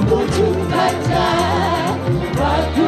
kutupata watu